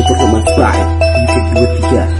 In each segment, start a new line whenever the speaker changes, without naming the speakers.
Twitter Umat Pride Musik 23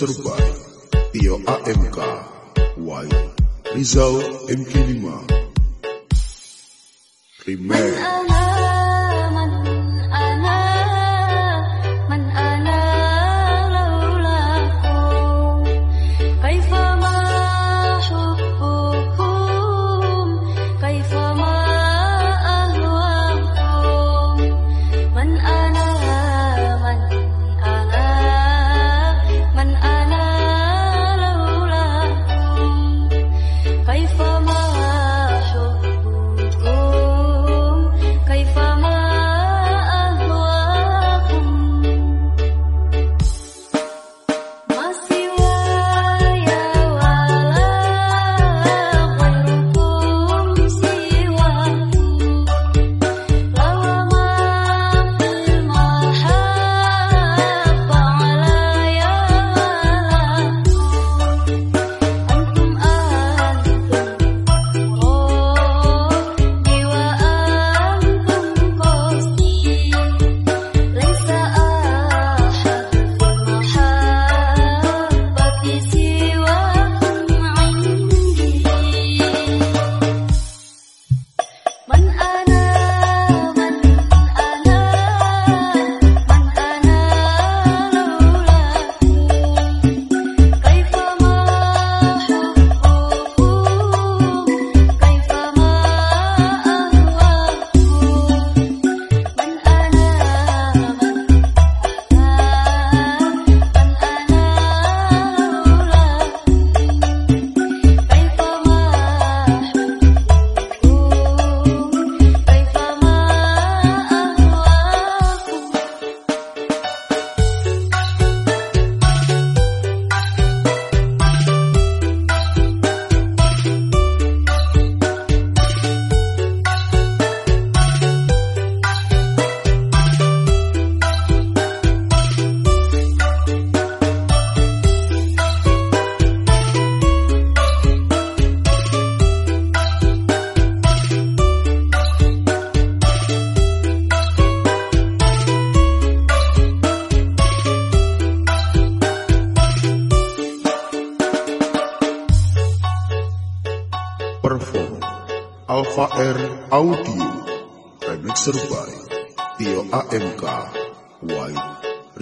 By Tio AMK Y. Rizal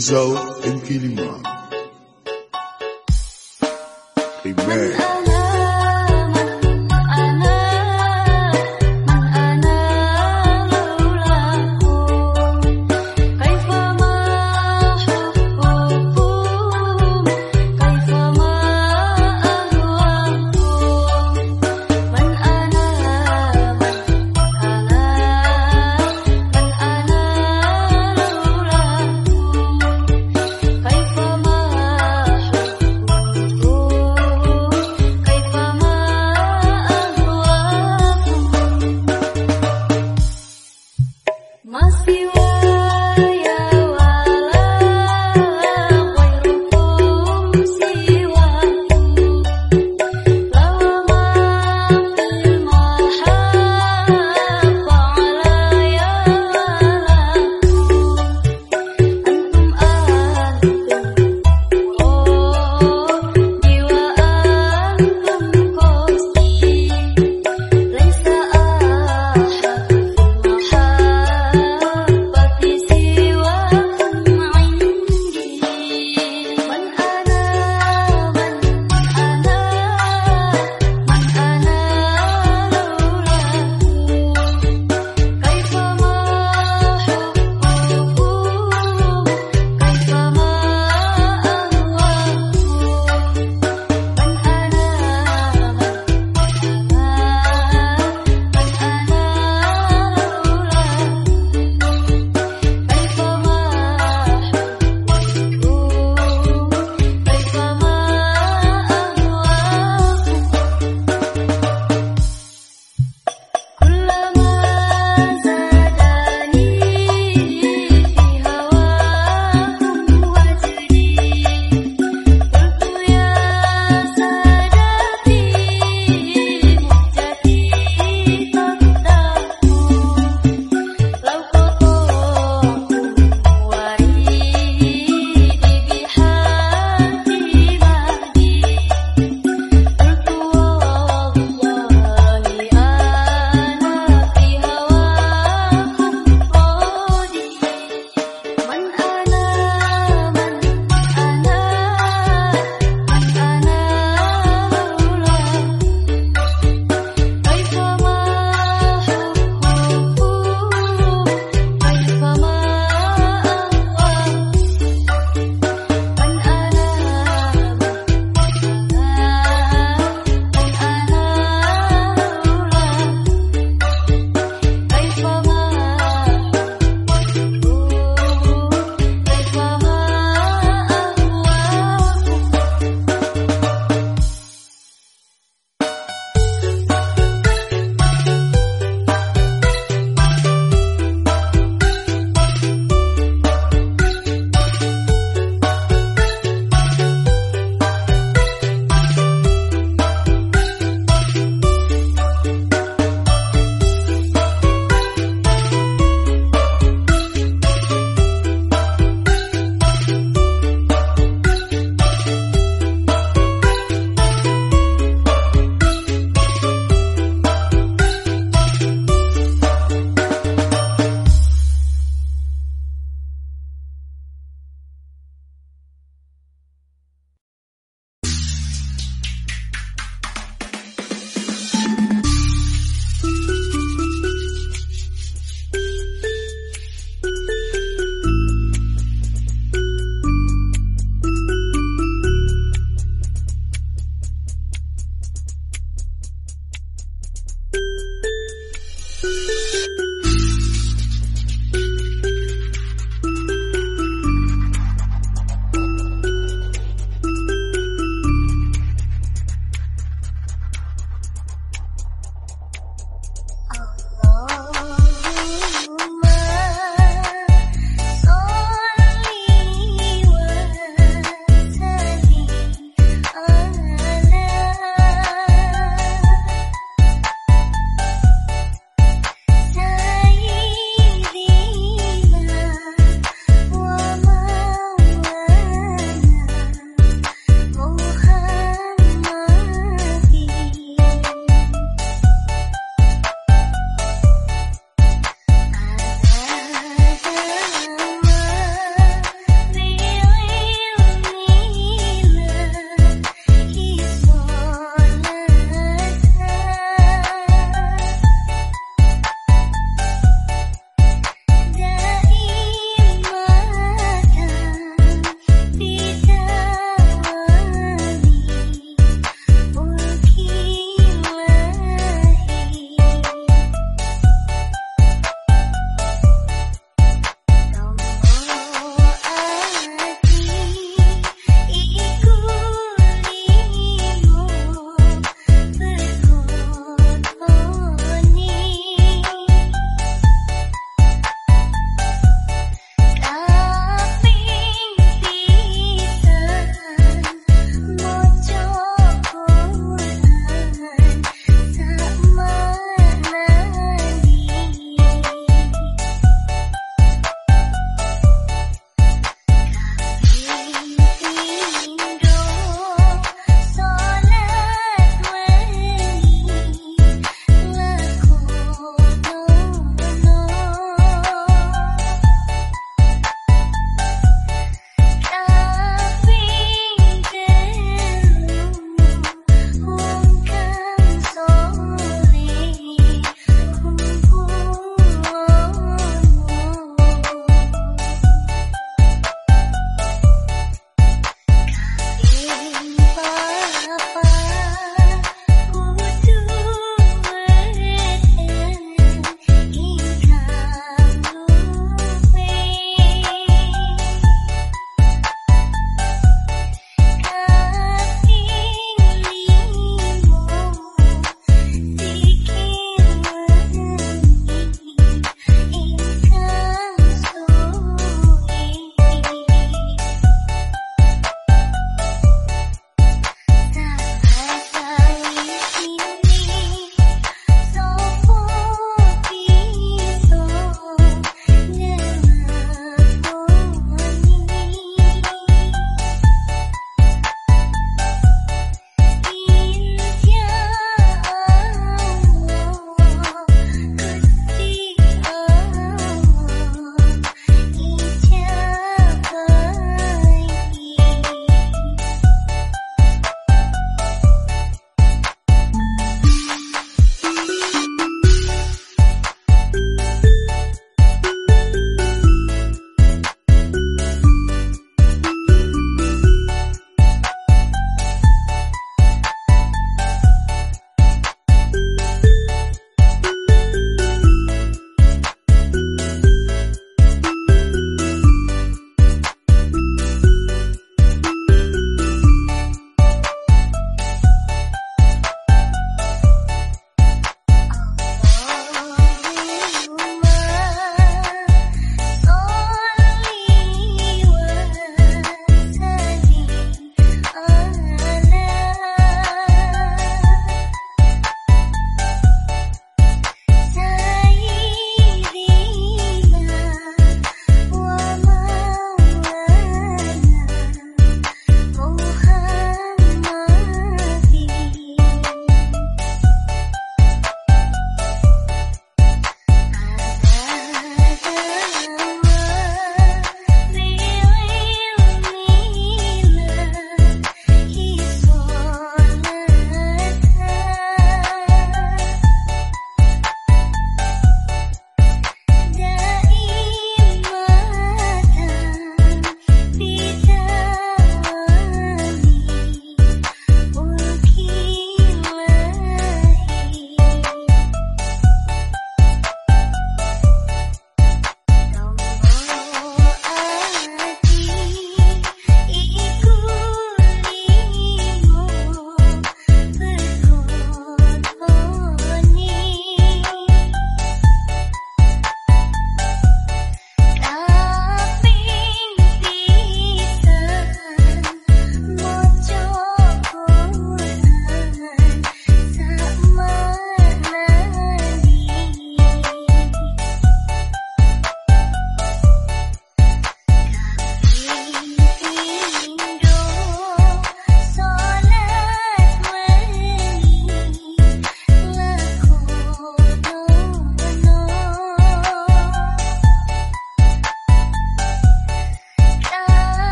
Rizal